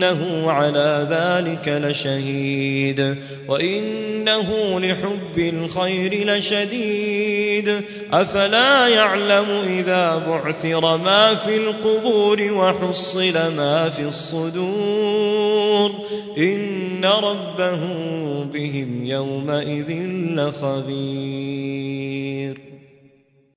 وإنه على ذلك لشهيد وإنه لحب الخير لشديد أفلا يعلم إذا بعثر ما في القبور وحصل ما في الصدور إن ربه بهم يومئذ لخبير